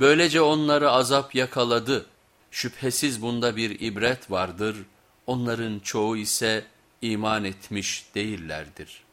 Böylece onları azap yakaladı. Şüphesiz bunda bir ibret vardır. Onların çoğu ise iman etmiş değillerdir.''